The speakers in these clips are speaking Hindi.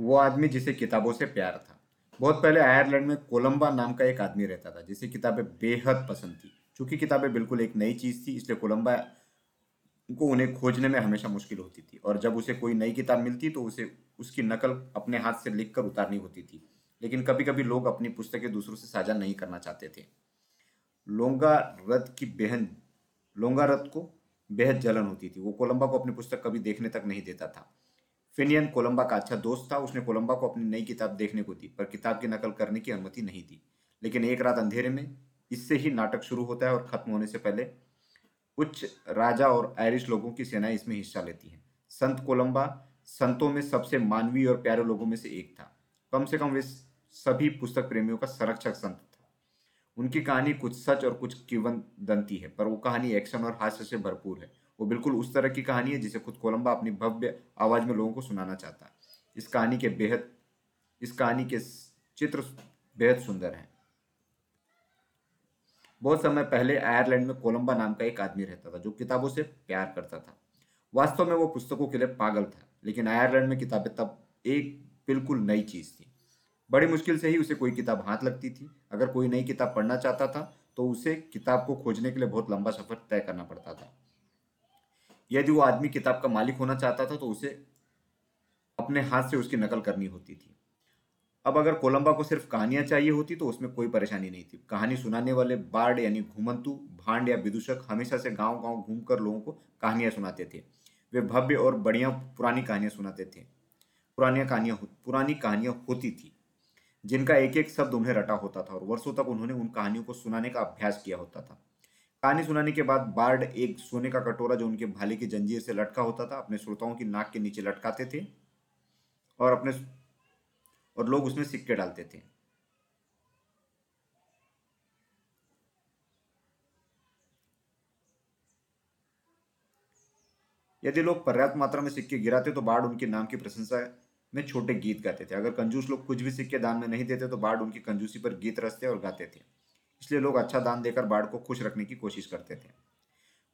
वो आदमी जिसे किताबों से प्यार था। बहुत पहले आयरलैंड में कोलंबा नाम का एक आदमी रहता था, जिसे किताबें बेहद पसंद थी। चूँकि किताबें बिल्कुल एक नई चीज़ थी, इसलिए कोलंबा को उन्हें खोजने में हमेशा मुश्किल होती थी। और जब उसे कोई नई किताब मिलती तो उसे उसकी नकल अपने हाथ से लिख कर उतारनी होती थी। लेकिन कभी कभी लोग अपनी पुस्तकें दूसरों से साझा नहीं करना चाहते थे। लोंगा रथ की बहन, लोंगा रथ को बेहद जलन होती थी। वो कोलंबा को अपनी पुस्तक कभी देखने तक नहीं देता था। फिनियन कोलंबा का अच्छा दोस्त था, उसने कोलंबा को अपनी नई किताब देखने को दी, पर किताब की नकल करने की अनुमति नहीं दी। लेकिन एक रात अंधेरे में इससे ही नाटक शुरू होता है और खत्म होने से पहले उच्च राजा और आयरिश लोगों की सेनाएँ इसमें हिस्सा लेती हैं। संत कोलंबा संतों में सबसे मानवीय और प्यारे लोगों में से एक था। कम से कम वे सभी पुस्तक प्रेमियों का संरक्षक संत था। उनकी कहानी कुछ सच और कुछ किवंदंती है, पर वो कहानी एक्शन और हास्य से भरपूर है। वो बिल्कुल उस तरह की कहानी है जिसे खुद कोलंबा अपनी भव्य आवाज़ में लोगों को सुनाना चाहता है। इस कहानी के बेहद, इस कहानी के चित्र बेहद सुंदर हैं। बहुत समय पहले आयरलैंड में कोलंबा नाम का एक आदमी रहता था, जो किताबों से प्यार करता था। वास्तव में वो पुस्तकों के लिए पागल था, लेकिन आयरलैंड में किताबें तब एक बिल्कुल नई चीज़ थी। बड़ी मुश्किल से ही उसे कोई किताब हाथ लगती थी। अगर कोई नई किताब पढ़ना चाहता था तो उसे किताब को खोजने के लिए बहुत लंबा सफ़र तय करना पड़ता था। यदि वो आदमी किताब का मालिक होना चाहता था तो उसे अपने हाथ से उसकी नकल करनी होती थी। अब अगर कोलंबा को सिर्फ़ कहानियाँ चाहिए होती तो उसमें कोई परेशानी नहीं थी। कहानी सुनाने वाले बार्ड यानी घुमंतु, भांड या विदूषक हमेशा से गाँव गाँव घूमकर लोगों को कहानियाँ सुनाते थे। वे भव्य और बढ़िया पुरानी कहानियाँ सुनाते थे। पुरानी कहानियाँ पुरानी कहानियाँ होती थी, जिनका एक एक शब्द उन्हें रटा होता था और वर्षों तक उन्होंने उन कहानियों को सुनाने का अभ्यास किया होता था। कहानी सुनाने के बाद बार्ड एक सोने का कटोरा जो उनके भाले की जंजीर से लटका होता था, अपने श्रोताओं की नाक के नीचे लटकाते थे और अपने और लोग उसमें सिक्के डालते थे। यदि लोग पर्याप्त मात्रा में सिक्के गिराते तो बाढ़ उनके नाम की प्रशंसा में छोटे गीत गाते थे। अगर कंजूस लोग कुछ भी सिक्के दान में नहीं देते तो बाढ़ उनकी कंजूसी पर गीत रचते और गाते थे। इसलिए लोग अच्छा दान देकर बाढ़ को खुश रखने की कोशिश करते थे।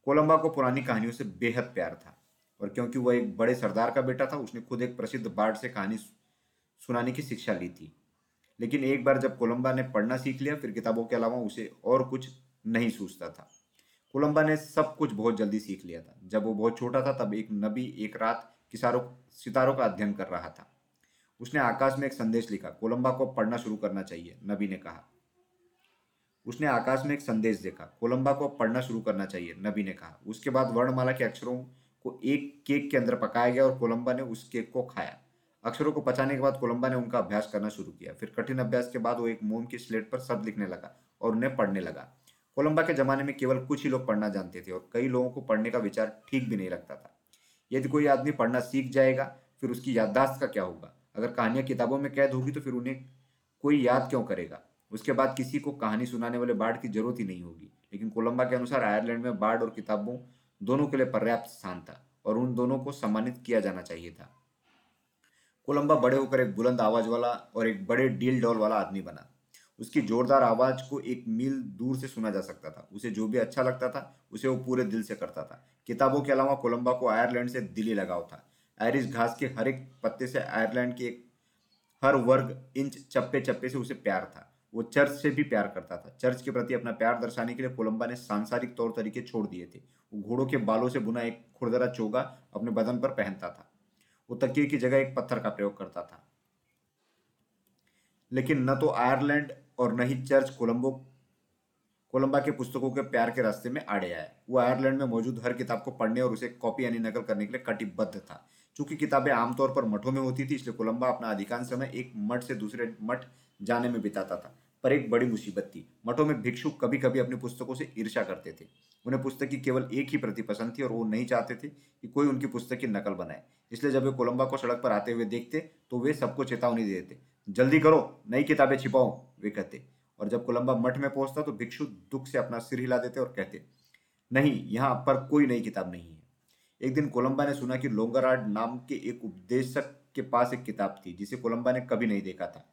कोलंबा को पुरानी कहानियों से बेहद प्यार था और क्योंकि वह एक बड़े सरदार का बेटा था, उसने खुद एक प्रसिद्ध बाढ़ से कहानी सुनाने की शिक्षा ली थी। लेकिन एक बार जब कोलंबा ने पढ़ना सीख लिया, फिर किताबों के अलावा उसे और कुछ नहीं सूझता था। कोलंबा ने सब कुछ बहुत जल्दी सीख लिया था। जब वो बहुत छोटा था, तब एक नबी एक रात किसारों, सितारों का अध्ययन कर रहा था। उसने आकाश में एक संदेश लिखा, कोलंबा को पढ़ना शुरू करना चाहिए। नबी ने कहा। उसने आकाश में एक संदेश देखा। कोलंबा को पढ़ना शुरू करना चाहिए, नबी ने कहा। उसके बाद वर्णमाला के अक्षरों को एक केक के अंदर पकाया गया और कोलंबा ने उस केक को खाया। अक्षरों को पचाने के बाद कोलंबा ने उनका अभ्यास करना शुरू किया। फिर कठिन अभ्यास के बाद वो एक मोम की स्लेट पर शब्द लिखने लगा और उन्हें पढ़ने लगा। कोलंबा के जमाने में केवल कुछ ही लोग पढ़ना जानते थे और कई लोगों को पढ़ने का विचार ठीक भी नहीं लगता था। यदि कोई आदमी पढ़ना सीख जाएगा, फिर उसकी याददाश्त का क्या होगा? अगर कहानियाँ किताबों में कैद होगी तो फिर उन्हें कोई याद क्यों करेगा? उसके बाद किसी को कहानी सुनाने वाले बाढ़ की ज़रूरत ही नहीं होगी। लेकिन कोलंबा के अनुसार आयरलैंड में बाढ़ और किताबों दोनों के लिए पर्याप्त स्थान था और उन दोनों को सम्मानित किया जाना चाहिए था। कोलंबा बड़े होकर एक बुलंद आवाज़ वाला और एक बड़े डील डॉल वाला आदमी बना। उसकी जोरदार आवाज़ को एक मील दूर से सुना जा सकता था। उसे जो भी अच्छा लगता था, उसे वो पूरे दिल से करता था। किताबों के अलावा कोलंबा को आयरलैंड से दिली लगाव था। आयरिश घास के हर एक पत्ते से आयरलैंड के एक, हर वर्ग इंच चप्पे चप्पे से उसे प्यार था। वो चर्च से भी प्यार करता था। चर्च के प्रति अपना प्यार दर्शाने के लिए कोलंबा ने सांसारिक तौर तरीके छोड़ दिए थे। वो घोड़ों के बालों से बुना एक खुरदरा चोगा अपने बदन पर पहनता था। वो तकिए की जगह एक पत्थर का प्रयोग करता था। लेकिन न तो आयरलैंड और न ही चर्च कोलंबो, कोलंबा के पुस्तकों के प्यार के रास्ते में आड़े आए। वो आयरलैंड में मौजूद हर किताब को पढ़ने और उसे कॉपी यानी नकल करने के लिए कटिबद्ध था। चूँकि किताबें आमतौर पर मठों में होती थी, इसलिए कोलंबा अपना अधिकांश समय एक मठ से दूसरे मठ जाने में बिताता था। पर एक बड़ी मुसीबत थी। मठों में भिक्षु कभी कभी अपनी पुस्तकों से ईर्षा करते थे। उन्हें पुस्तक की केवल एक ही प्रति पसंद थी और वो नहीं चाहते थे कि कोई उनकी पुस्तक की नकल बनाए। इसलिए जब वे कोलंबा को सड़क पर आते हुए देखते तो वे सबको चेतावनी देते। जल्दी करो, नई किताबें छिपाओ, वे कहते। और जब कोलंबा मठ में पहुँचता तो भिक्षु दुख से अपना सिर हिला देते और कहते, नहीं, यहाँ पर कोई नई किताब नहीं है। एक दिन कोलंबा ने सुना कि लोंगराड नाम के एक उपदेशक के पास एक किताब थी, जिसे कोलंबा ने कभी नहीं देखा था।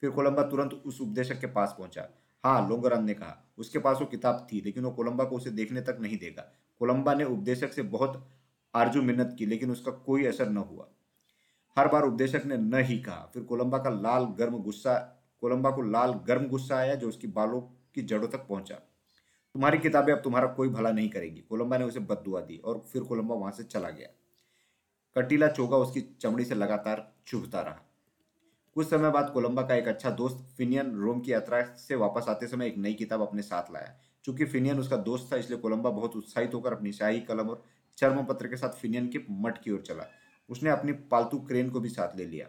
फिर कोलंबा तुरंत उस उपदेशक के पास पहुँचा। हाँ लोंगराम ने कहा, उसके पास वो किताब थी, लेकिन वो कोलंबा को उसे देखने तक नहीं देगा। कोलंबा ने उपदेशक से बहुत आरज़ू मिन्नत की, लेकिन उसका कोई असर न हुआ। हर बार उपदेशक ने न ही कहा। फिर कोलंबा का लाल गर्म गुस्सा, कोलंबा को लाल गर्म गुस्सा आया जो उसकी बालों की जड़ों तक पहुँचा। तुम्हारी किताबें अब तुम्हारा कोई भला नहीं करेगी। कोलंबा ने उसे बददुआ दी और फिर कोलंबा वहाँ से चला गया। कटीला चोगा उसकी चमड़ी से लगातार चुभता रहा। कुछ समय बाद कोलंबा का एक अच्छा दोस्त फिनियन रोम की यात्रा से वापस आते समय एक नई किताब अपने साथ लाया। चूँकि फिनियन उसका दोस्त था, इसलिए कोलंबा बहुत उत्साहित होकर अपनी शाही कलम और चर्म पत्र के साथ फिनियन के मठ की ओर चला। उसने अपनी पालतू क्रेन को भी साथ ले लिया।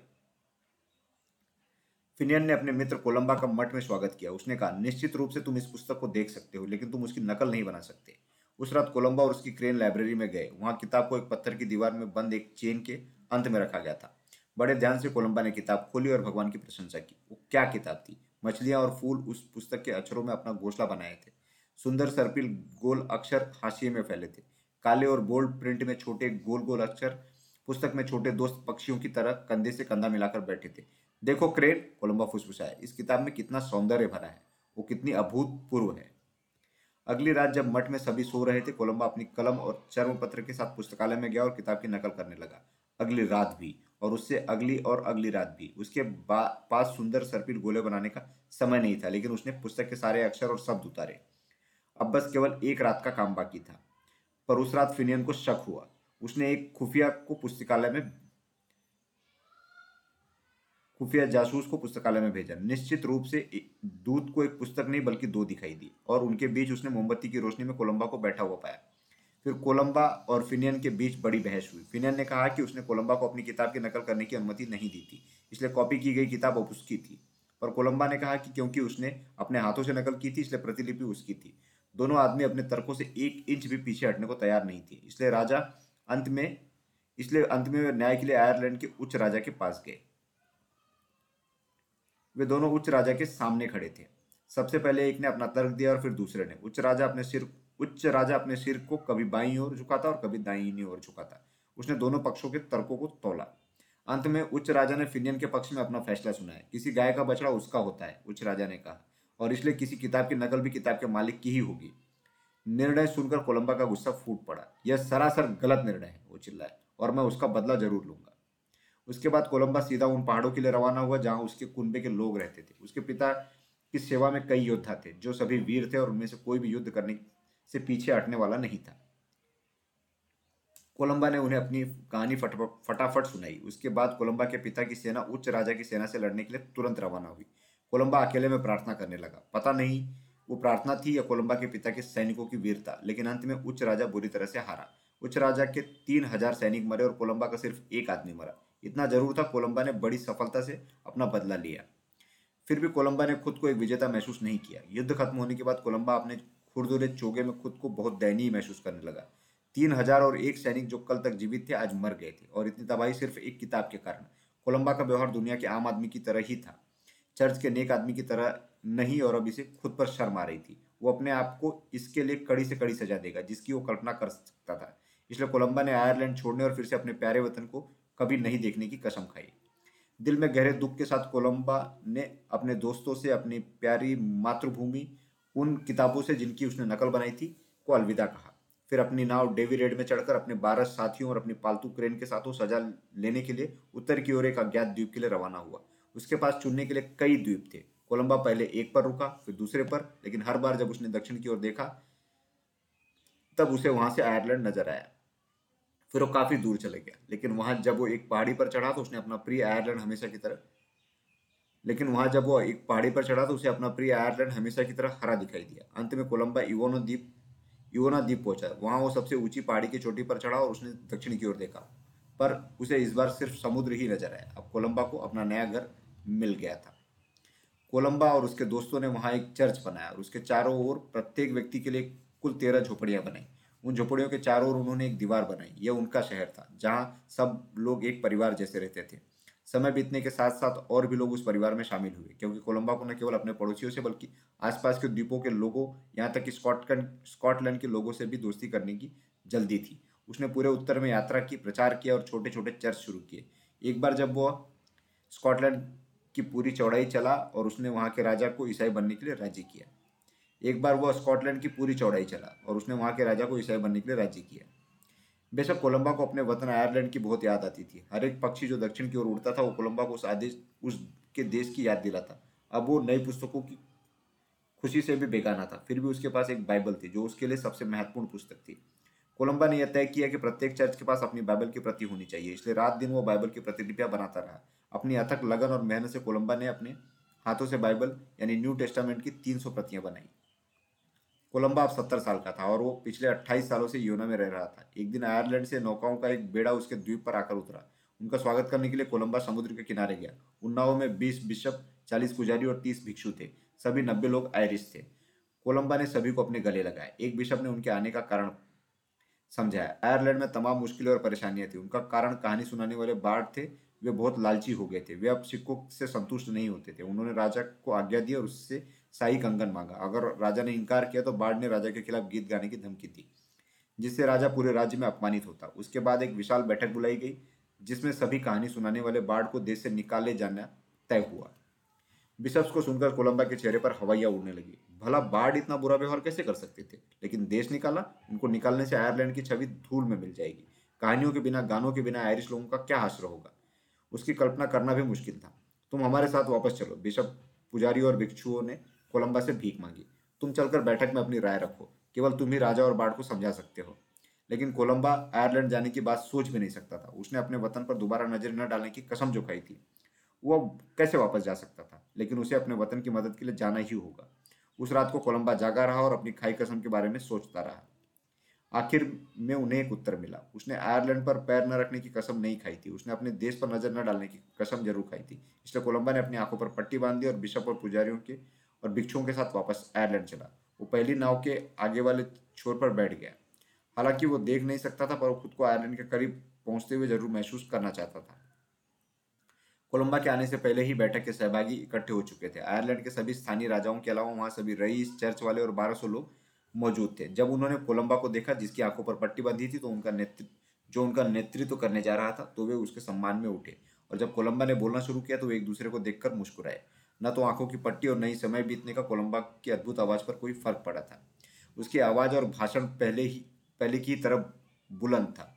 फिनियन ने अपने मित्र कोलंबा का मठ में स्वागत किया। उसने कहा, निश्चित रूप से तुम इस पुस्तक को देख सकते हो, लेकिन तुम उसकी नकल नहीं बना सकते। उस रात कोलंबा और उसकी क्रेन लाइब्रेरी में गए। वहाँ किताब को एक पत्थर की दीवार में बंद एक चेन के अंत में रखा गया था। बड़े ध्यान से कोलंबा ने किताब खोली और भगवान की प्रशंसा की। वो क्या किताब थी? मछलियाँ और फूल उस पुस्तक के अक्षरों में अपना घोसला बनाए थे। सुंदर सर्पिल गोल अक्षर हाशिए में फैले थे। काले और बोल्ड प्रिंट में छोटे गोल गोल अक्षर, पुस्तक में छोटे दोस्त पक्षियों की तरह कंधे से कंधा मिलाकर बैठे थे। देखो क्रेन, कोलंबा फुसफुसाया। इस किताब में कितना सौंदर्य भरा है। वो कितनी अभूतपूर्व है। अगली रात जब मठ में सभी सो रहे थे, कोलंबा अपनी कलम और चर्म पत्र के साथ पुस्तकालय में गया और किताब की नकल करने लगा। अगली रात भी। और उससे अगली और अगली रात भी। उसके पास सुंदर सर्पिल गोले बनाने का समय नहीं था, लेकिन उसने पुस्तक के सारे अक्षर और शब्द उतारे। अब बस केवल एक रात का काम बाकी था, पर उस रात फिनियन को शक हुआ। उसने एक खुफिया को पुस्तकालय में खुफिया जासूस को पुस्तकालय में भेजा। निश्चित रूप से दूत को एक पुस्तक नहीं, बल्कि दो दिखाई दी, और उनके बीच उसने मोमबत्ती की रोशनी में कोलंबा को बैठा हुआ पाया। फिर कोलंबा और फिनियन के बीच बड़ी बहस हुई। फिनियन ने कहा कि उसने कोलंबा को अपनी किताब की नकल करने की अनुमति नहीं दी थी, इसलिए कॉपी की गई किताब अब उसकी थी। पर कोलंबा ने कहा कि क्योंकि उसने अपने हाथों से नकल की थी, इसलिए प्रतिलिपि उसकी थी। दोनों आदमी अपने तर्कों से एक इंच भी पीछे हटने को तैयार नहीं थे, इसलिए राजा अंत में, इसलिए अंत में वे न्याय के लिए आयरलैंड के उच्च राजा के पास गए। वे दोनों उच्च राजा के सामने खड़े थे। सबसे पहले एक ने अपना तर्क दिया और फिर दूसरे ने। उच्च राजा अपने सिर उच्च राजा अपने सिर को कभी बाई ओर झुकाता और कभी दाई ओर झुकाता। उसने दोनों पक्षों के तर्कों को तोला। अंत में उच्च राजा ने फिनियन के पक्ष में अपना फैसला सुनाया। किसी गाय का बछड़ा उसका होता है, उच्च राजा ने कहा। और इसलिए किसी किताब की नकल भी किताब के मालिक की ही होगी। निर्णय सुनकर कोलंबा का गुस्सा फूट पड़ा। यह सरासर गलत निर्णय है, वो चिल्लाए और मैं उसका बदला ज़रूर लूँगा। उसके बाद कोलंबा सीधा उन पहाड़ों के लिए रवाना हुआ, जहाँ उसके कुंबे के लोग रहते थे। उसके पिता की सेवा में कई योद्धा थे, जो सभी वीर थे और उनमें से कोई भी युद्ध करने से पीछे हटने वाला नहीं था। कोलंबा ने उन्हें अपनी कहानी फटाफट सुनाई। उसके बाद कोलंबा के पिता की सेना, उच्च राजा की सेना से लड़ने के लिए तुरंत रवाना हुई। कोलंबा अकेले में प्रार्थना करने लगा। पता नहीं वो प्रार्थना थी या कोलंबा के पिता के सैनिकों की वीरता, लेकिन अंत में उच्च राजा बुरी तरह से हारा। उच्च राजा के तीन हज़ार सैनिक मरे और कोलंबा का सिर्फ़ एक आदमी मरा। इतना ज़रूर था कोलंबा ने बड़ी सफलता से अपना बदला लिया। फिर भी कोलंबा ने खुद को एक विजेता महसूस नहीं किया। युद्ध खत्म होने के बाद कोलंबा अपने खुरदुरे चोगे में खुद को बहुत दयनीय महसूस करने लगा। तीन हज़ार और एक सैनिक जो कल तक जीवित थे, आज मर गए थे और इतनी तबाही सिर्फ़ एक किताब के कारण। कोलंबा का व्यवहार दुनिया के आम आदमी की तरह ही था। चर्च के नेक आदमी की तरह नहीं और अब इसे खुद पर शर्म आ रही थी। वो अपने आप को इसके लिए कड़ी से कड़ी सजा देगा, जिसकी वो कल्पना कर सकता था। इसलिए कोलंबा ने आयरलैंड छोड़ने और फिर से अपने प्यारे वतन को कभी नहीं देखने की कसम खाई। दिल में गहरे दुख के साथ कोलंबा ने अपने दोस्तों से अपनी प्यारी मातृभूमि उन किताबों से जिनकी उसने नकल बनाई थी, को अलविदा कहा। फिर अपनी नाव डेवी रेड में चढ़कर अपने बारह साथियों और अपनी पालतू क्रेन के साथ सजा लेने के लिए उत्तर की ओर एक अज्ञात द्वीप के लिए रवाना हुआ। उसके पास चुनने के लिए कई द्वीप थे। कोलंबा पहले एक पर रुका, फिर दूसरे पर, लेकिन हर बार जब उसने दक्षिण की ओर देखा, तब उसे वहाँ से आयरलैंड नज़र आया। फिर वो काफ़ी दूर चले गया, लेकिन वहाँ जब वो एक पहाड़ी पर चढ़ा तो उसने अपना प्रिय आयरलैंड हमेशा की तरह लेकिन वहाँ जब वो एक पहाड़ी पर चढ़ा तो उसे अपना प्रिय आयरलैंड हमेशा की तरह हरा दिखाई दिया। अंत में कोलंबा इवोनो द्वीप, इवोना द्वीप पहुँचा। वहाँ वो सबसे ऊँची पहाड़ी की चोटी पर चढ़ा और उसने दक्षिण की ओर देखा। पर उसे इस बार सिर्फ़ समुद्र ही नज़र आया। अब कोलंबा को अपना नया घर मिल गया था। कोलंबा और उसके दोस्तों ने वहाँ एक चर्च बनाया और उसके चारों ओर प्रत्येक व्यक्ति के लिए कुल तेरह झोपड़ियाँ बनाई। उन झोपड़ियों के चारों ओर उन्होंने एक दीवार बनाई। यह उनका शहर था, जहाँ सब लोग एक परिवार जैसे रहते थे। समय बीतने के साथ साथ और भी लोग उस परिवार में शामिल हुए, क्योंकि कोलंबा को न केवल अपने पड़ोसियों से, बल्कि आसपास के द्वीपों के लोगों, यहाँ तक कि स्कॉटलैंड स्कॉटलैंड के लोगों से भी दोस्ती करने की जल्दी थी। उसने पूरे उत्तर में यात्रा की, प्रचार किया और छोटे छोटे चर्च शुरू किए। एक बार जब वह स्कॉटलैंड की पूरी चौड़ाई चला और उसने वहाँ के राजा को ईसाई बनने के लिए राज़ी किया। एक बार वह स्कॉटलैंड की पूरी चौड़ाई चला और उसने वहाँ के राजा को ईसाई बनने के लिए राज़ी किया। बेशक कोलंबा को अपने वतन आयरलैंड की बहुत याद आती थी। हर एक पक्षी जो दक्षिण की ओर उड़ता था, वो कोलंबा को उस आदेश उसके देश की याद दिलाता अब वो नई पुस्तकों की खुशी से भी बेगाना था। फिर भी उसके पास एक बाइबल थी, जो उसके लिए सबसे महत्वपूर्ण पुस्तक थी। कोलंबा ने यह तय किया कि प्रत्येक चर्च के पास अपनी बाइबल की प्रति होनी चाहिए, इसलिए रात दिन वो बाइबल की प्रतिलिपियाँ बनाता रहा। अपनी अथक लगन और मेहनत से कोलंबा ने अपने हाथों से बाइबल, यानी न्यू टेस्टामेंट की तीन सौ प्रतियाँ बनाई। कोलंबा अब सत्तर साल का था और वो पिछले अट्ठाईस सालों से यूना में रह रहा था। एक दिन आयरलैंड से नौकाओं का एक बेड़ा उसके द्वीप पर आकर उतरा। उनका स्वागत करने के लिए कोलंबा समुद्र के किनारे गया। उन नावों में बीस बिशप, चालीस पुजारी और तीस भिक्षु थे। सभी नब्बे लोग आयरिश थे। कोलंबा ने सभी को अपने गले लगाए। एक बिशप ने उनके आने का कारण समझाया। आयरलैंड में तमाम मुश्किलें और परेशानियाँ थी। उनका कारण कहानी सुनाने वाले बाढ़ थे। वे बहुत लालची हो गए थे। वे अब सिक्कों से संतुष्ट नहीं होते थे। उन्होंने राजा को आज्ञा दी और उससे शाही कंगन मांगा। अगर राजा ने इनकार किया तो बाढ़ ने राजा के खिलाफ गीत गाने की धमकी दी, जिससे राजा पूरे राज्य में अपमानित होता। उसके बाद एक विशाल बैठक बुलाई गई, जिसमें सभी कहानी सुनाने वाले बाढ़ को देश से निकाले जाना तय हुआ। बिशप्स को सुनकर कोलंबा के चेहरे पर हवाइया उड़ने लगी। भला बाढ़ इतना बुरा व्यवहार कैसे कर सकते थे? लेकिन देश निकाला उनको निकालने से आयरलैंड की छवि धूल में मिल जाएगी। कहानियों के बिना, गानों के बिना आयरिश लोगों का क्या हास्र होगा? उसकी कल्पना करना भी मुश्किल था। तुम हमारे साथ वापस चलो, बिशप पुजारी और भिक्षुओं ने कोलंबा से भीख मांगी। तुम चलकर बैठक में अपनी राय रखो। केवल तुम ही राजा और बाढ़ को समझा सकते हो। लेकिन कोलंबा, आयरलैंड जाने की बात सोच भी नहीं सकता था। उसने अपने वतन पर दोबारा नज़र न डालने की कसम जो खाई थी। वो कैसे वापस जा सकता था? लेकिन उसे अपने वतन की मदद के लिए जाना ही होगा। उस रात को कोलंबा जागा रहा और अपनी खाई कसम के बारे में सोचता रहा। आखिर में उन्हें एक उत्तर मिला। उसने आयरलैंड पर पैर न रखने की कसम नहीं खाई थी। उसने अपने देश पर नज़र न डालने की कसम ज़रूर खाई थी। इसलिए कोलंबा ने अपनी आँखों पर पट्टी बाँध दी और बिशप और पुजारियों के और भिक्षुओं के साथ वापस आयरलैंड चला। वो पहली नाव के आगे वाले छोर पर बैठ गया। हालाँकि वो देख नहीं सकता था, पर वो खुद को आयरलैंड के करीब पहुँचते हुए ज़रूर महसूस करना चाहता था। कोलंबा के आने से पहले ही बैठक के सहभागी इकट्ठे हो चुके थे। आयरलैंड के सभी स्थानीय राजाओं के अलावा वहाँ सभी रईस, चर्च वाले और बारह सौ लोग मौजूद थे। जब उन्होंने कोलंबा को देखा, जिसकी आँखों पर पट्टी बंधी थी तो उनका नेतृत्व जो उनका नेतृत्व करने जा रहा था तो वे उसके सम्मान में उठे। और जब कोलंबा ने बोलना शुरू किया तो वे एक दूसरे को देखकर मुस्कुराए। न तो आँखों की पट्टी और नहीं समय बीतने का कोलंबा की अद्भुत आवाज़ पर कोई फ़र्क पड़ा था। उसकी आवाज़ और भाषण पहले ही, पहले की तरफ़ बुलंद था।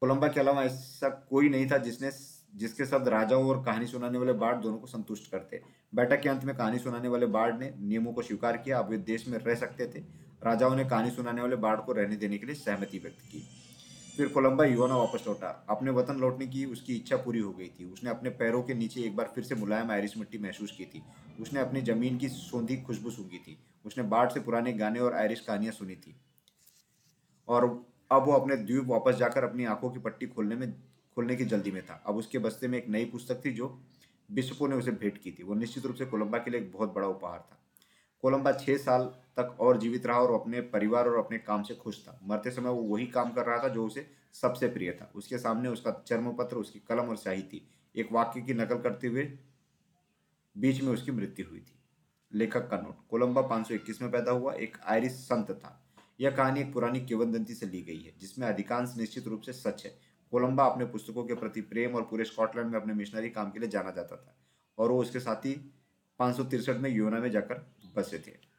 कोलंबा के अलावा ऐसा कोई नहीं था जिसने, जिसके शब्द राजाओं और कहानी सुनाने वाले बाढ़ दोनों को संतुष्ट करते। बैठक के अंत में कहानी सुनाने वाले बाढ़ ने नियमों को स्वीकार किया, अब वे देश में रह सकते थे। राजाओं ने कहानी सुनाने वाले बाढ़ को रहने देने के लिए सहमति व्यक्त की। फिर कोलंबा युवाना वापस लौटा। अपने वतन लौटने की उसकी इच्छा पूरी हो गई थी। उसने अपने पैरों के नीचे एक बार फिर से मुलायम आयरिश मिट्टी महसूस की थी। उसने अपनी ज़मीन की सौंधी खुशबू सूंघी थी। उसने बाढ़ से पुराने गाने और आयरिश कहानियाँ सुनी थी। और अब वो अपने द्वीप वापस जाकर अपनी आँखों की पट्टी खोलने में, खोलने की जल्दी में था। अब उसके बस्ते में एक नई पुस्तक थी जो बिशपों ने उसे भेंट की थी। वो निश्चित रूप से कोलंबा के लिए एक बहुत बड़ा उपहार था। कोलंबा छह साल तक और जीवित रहा और अपने परिवार और अपने काम से खुश था। मरते समय वो वही काम कर रहा था जो उसे सबसे प्रिय था। उसके सामने उसका चर्म पत्र उसकी कलम और शाही थी। एक वाक्य की नकल करते हुए बीच में उसकी मृत्यु हुई थी। लेखक का नोट। कोलंबा 521 में पैदा हुआ एक आयरिश संत था। यह कहानी एक पुरानी किवदंती से ली गई है, जिसमें अधिकांश निश्चित रूप से सच है। कोलंबा अपने पुस्तकों के प्रति प्रेम और पूरे स्कॉटलैंड में अपने मिशनरी काम के लिए जाना जाता था और वो उसके साथ ही में योना में जाकर बसे थे।